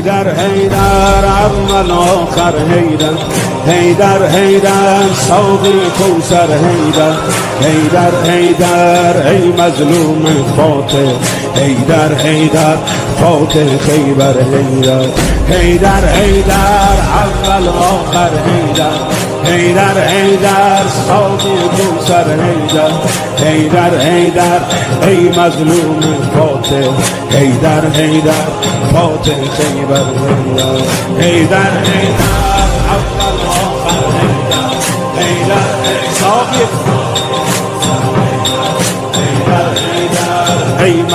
هیدر هیدر اول آخر هیدر هیدر هیدر ساقی کوسر هیدر هیدر هیدر ای مظلوم خاطر هیدر هیدر فاتح خیبر هیدر هیدر هیدر اول آخر هیدر هیدر هیدر ساقی کوسر هیدر هیدر هیدر ای مظلوم فاتح. هیدر هیدر فاتح خیبر هیدر هیدر هیدر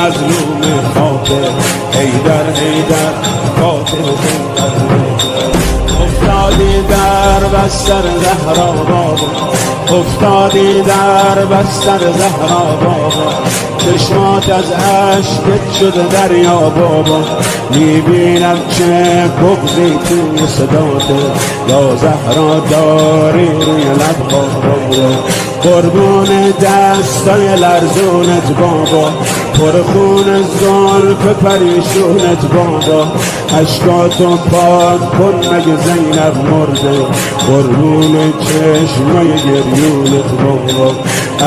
ای مظلوم فاتح حیدر حیدر فاتح خیبر افتادی در بستر زهرا بابا افتادی در بستر زهرا بابا. چشمات از عشقت شده دریا بابا. می‌بینم چه بغزی توی صداته یا زهرا داری روی لب بابا. قربون دستای لرزونت بابا. پر خون زلف پریشونت بابا. اشکاتو پاک کن مگه زینب مرده. قربون چشمای گریونت بابا.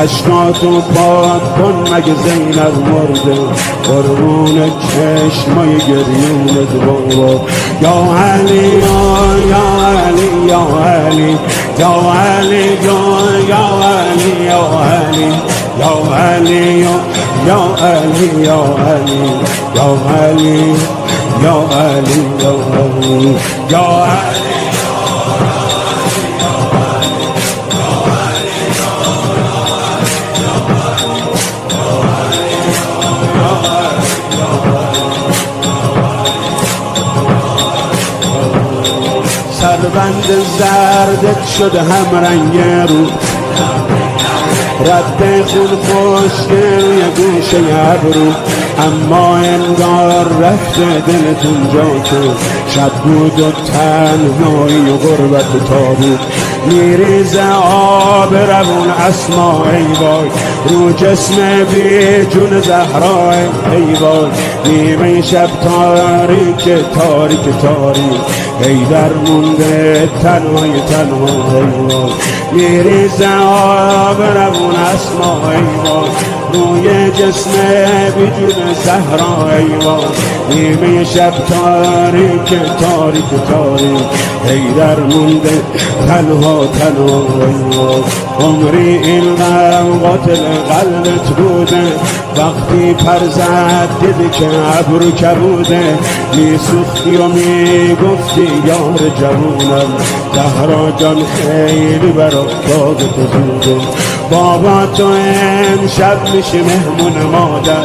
اشکاتو پاک کن مگه زینب مرده. قربون چشمای گریونت بابا. یا علی یا علی یا علی. یا علی یا علی یا علی یا علی یا علی یا سربند زردت شده هم رنگ رو. رد خون خوشگل یه گوشه ابرو. اما انگار رفته دلتون جا که شب بود و تنهایی و غربت تابود میریز آب روون اسما ای وای. رو جسم بی جون زهرا ای وای نیمه شب تاریک تاریک تاریک. ای در مونده تنهای تنها ای وای میریز آب روون اسما ای وای روی جسم بیجون زهرا ایوان نیمه شب تاریک تاریک تاریک. در مونده تنها تنها ایوان عمری این قاتل قلبت بوده. وقتی پر زد دیدی که ابرو کبوده میسوختی و می‌گفتی یار جوونم زهرا جان خیلی برا تو زوده بابا تو امشب میشه مهمون مادر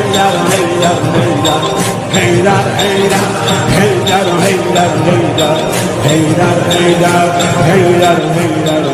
هیدر هیدر هیدر هیدر هیدر هیدر هیدر هیدر هیدر هیدر هیدر هیدر هیدر هیدر